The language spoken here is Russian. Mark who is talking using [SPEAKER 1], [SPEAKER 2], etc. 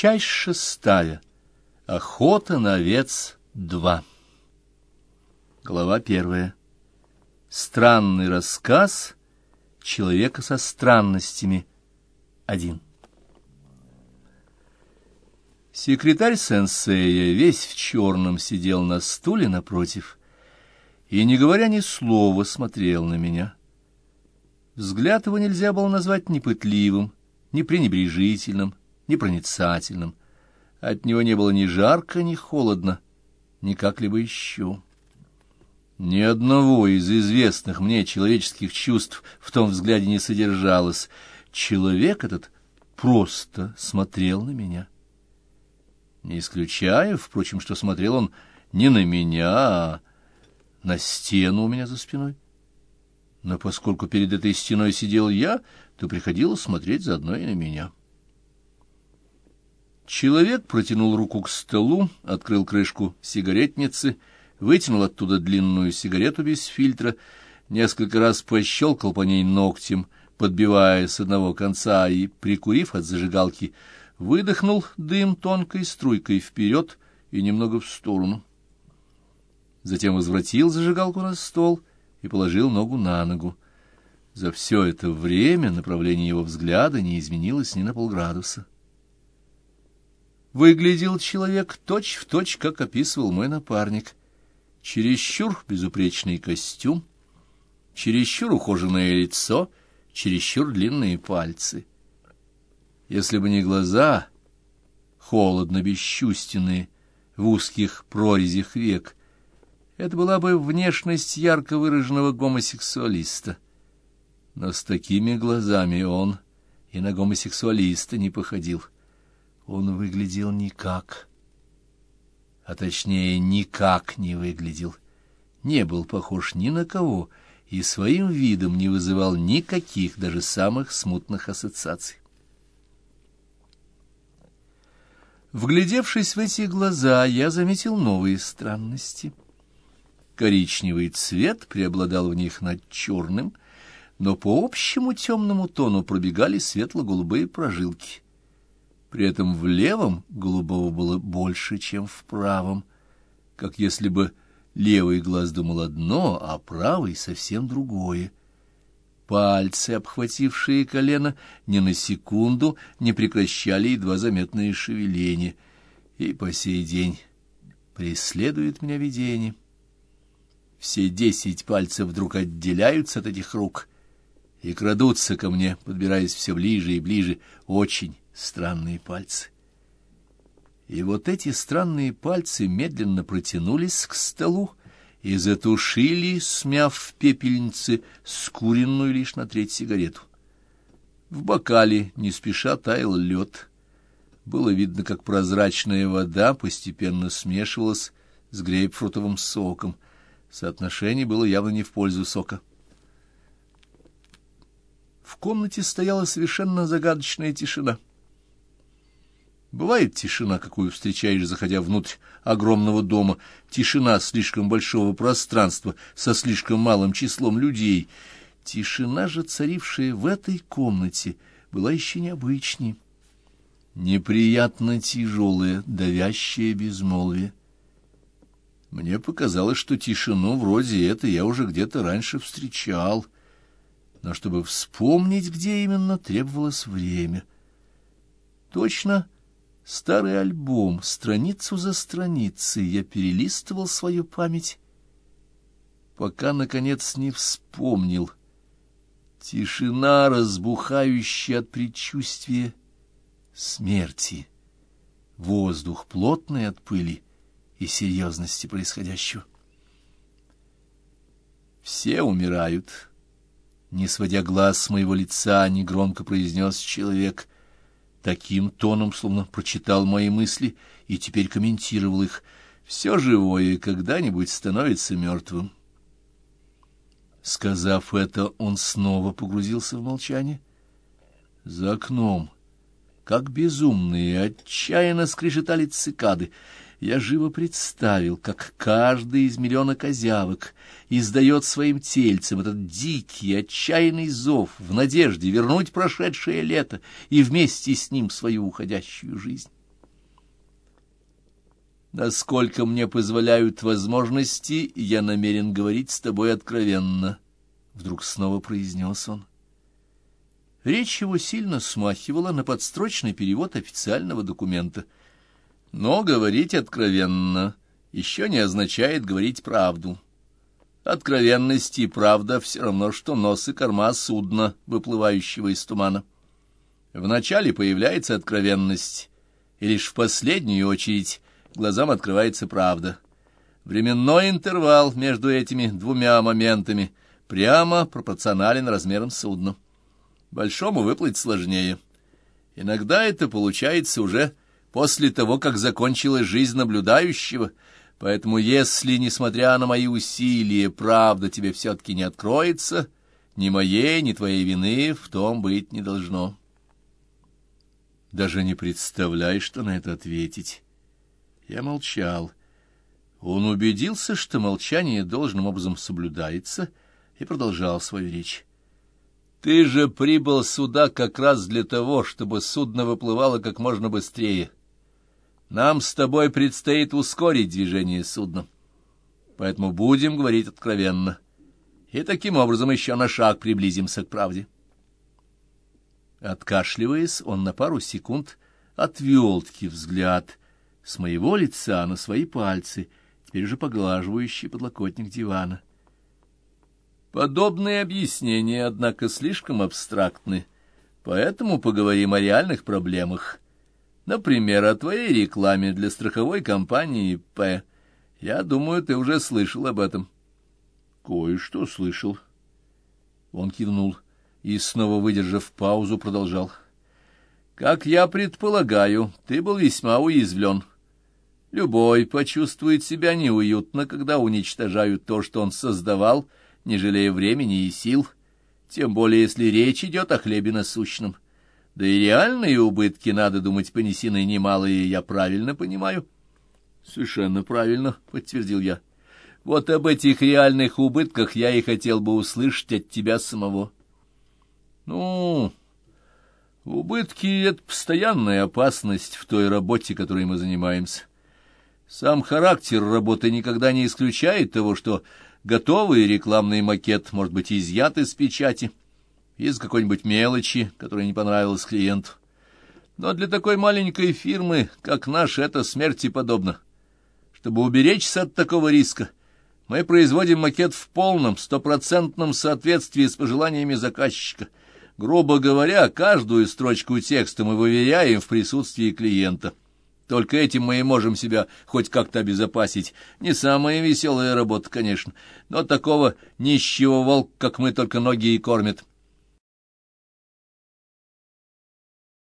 [SPEAKER 1] Часть шестая. Охота на овец два. Глава первая. Странный рассказ человека со странностями один. Секретарь сенсея весь в черном сидел на стуле напротив и, не говоря ни слова, смотрел на меня. Взгляд его нельзя было назвать ни пытливым, пренебрежительным, ни проницательным. От него не было ни жарко, ни холодно, ни как-либо еще. Ни одного из известных мне человеческих чувств в том взгляде не содержалось. Человек этот просто смотрел на меня. Не исключая, впрочем, что смотрел он не на меня, а на стену у меня за спиной. Но поскольку перед этой стеной сидел я, то приходилось смотреть заодно и на меня. Человек протянул руку к столу, открыл крышку сигаретницы, вытянул оттуда длинную сигарету без фильтра, несколько раз пощелкал по ней ногтем, подбивая с одного конца и, прикурив от зажигалки, выдохнул дым тонкой струйкой вперед и немного в сторону. Затем возвратил зажигалку на стол и положил ногу на ногу. За все это время направление его взгляда не изменилось ни на полградуса. Выглядел человек точь-в-точь, точь, как описывал мой напарник. Чересчур безупречный костюм, чересчур ухоженное лицо, чересчур длинные пальцы. Если бы не глаза, холодно-бесчувственные, в узких прорезях век, это была бы внешность ярко выраженного гомосексуалиста. Но с такими глазами он и на гомосексуалиста не походил он выглядел никак. А точнее, никак не выглядел. Не был похож ни на кого и своим видом не вызывал никаких, даже самых смутных ассоциаций. Вглядевшись в эти глаза, я заметил новые странности. Коричневый цвет преобладал в них над черным, но по общему темному тону пробегали светло-голубые прожилки — при этом в левом голубого было больше, чем в правом, как если бы левый глаз думал одно, а правый совсем другое. Пальцы, обхватившие колено, ни на секунду не прекращали едва заметные шевеления, и по сей день преследует меня видение. Все десять пальцев вдруг отделяются от этих рук и крадутся ко мне, подбираясь все ближе и ближе, очень странные пальцы. И вот эти странные пальцы медленно протянулись к столу и затушили, смяв в пепельнице скуренную лишь на треть сигарету. В бокале не спеша таял лед. Было видно, как прозрачная вода постепенно смешивалась с грейпфрутовым соком. Соотношение было явно не в пользу сока. В комнате стояла совершенно загадочная тишина. Бывает тишина, какую встречаешь, заходя внутрь огромного дома, тишина слишком большого пространства со слишком малым числом людей. Тишина же, царившая в этой комнате, была еще необычней. Неприятно тяжелое, давящее безмолвие. Мне показалось, что тишину вроде этой я уже где-то раньше встречал, но чтобы вспомнить, где именно, требовалось время. Точно Старый альбом, страницу за страницей, я перелистывал свою память, пока, наконец, не вспомнил. Тишина, разбухающая от предчувствия смерти, воздух плотный от пыли и серьезности происходящего. Все умирают. Не сводя глаз с моего лица, негромко произнес человек — таким тоном, словно прочитал мои мысли и теперь комментировал их. «Все живое когда-нибудь становится мертвым». Сказав это, он снова погрузился в молчание. За окном, как безумные, отчаянно скрежетали цикады — я живо представил, как каждый из миллиона козявок издает своим тельцем этот дикий, отчаянный зов в надежде вернуть прошедшее лето и вместе с ним свою уходящую жизнь. Насколько мне позволяют возможности, я намерен говорить с тобой откровенно, — вдруг снова произнес он. Речь его сильно смахивала на подстрочный перевод официального документа. Но говорить откровенно еще не означает говорить правду. Откровенность и правда все равно, что нос и корма судна, выплывающего из тумана. Вначале появляется откровенность, и лишь в последнюю очередь глазам открывается правда. Временной интервал между этими двумя моментами прямо пропорционален размерам судна. Большому выплыть сложнее. Иногда это получается уже после того, как закончилась жизнь наблюдающего, поэтому если, несмотря на мои усилия, правда тебе все-таки не откроется, ни моей, ни твоей вины в том быть не должно. Даже не представляй, что на это ответить. Я молчал. Он убедился, что молчание должным образом соблюдается, и продолжал свою речь. «Ты же прибыл сюда как раз для того, чтобы судно выплывало как можно быстрее. Нам с тобой предстоит ускорить движение судна, поэтому будем говорить откровенно, и таким образом еще на шаг приблизимся к правде». Откашливаясь, он на пару секунд отвел таки взгляд — с моего лица на свои пальцы, теперь уже поглаживающий подлокотник дивана. Подобные объяснения, однако, слишком абстрактны, поэтому поговорим о реальных проблемах. Например, о твоей рекламе для страховой компании «П». Я думаю, ты уже слышал об этом. Кое-что слышал. Он кивнул и, снова выдержав паузу, продолжал. Как я предполагаю, ты был весьма уязвлен. Любой почувствует себя неуютно, когда уничтожают то, что он создавал, не жалея времени и сил, тем более если речь идет о хлебе насущном. Да и реальные убытки, надо думать, понесены немалые, я правильно понимаю? — Совершенно правильно, — подтвердил я. — Вот об этих реальных убытках я и хотел бы услышать от тебя самого. — Ну, убытки — это постоянная опасность в той работе, которой мы занимаемся. Сам характер работы никогда не исключает того, что готовый рекламный макет может быть изъят из печати, из какой-нибудь мелочи, которая не понравилась клиенту. Но для такой маленькой фирмы, как наша, это смерти подобно. Чтобы уберечься от такого риска, мы производим макет в полном, стопроцентном соответствии с пожеланиями заказчика. Грубо говоря, каждую строчку текста мы выверяем в присутствии клиента. Только этим мы и можем себя хоть как-то обезопасить. Не самая веселая работа, конечно, но такого нищего волк, как мы, только ноги и кормят.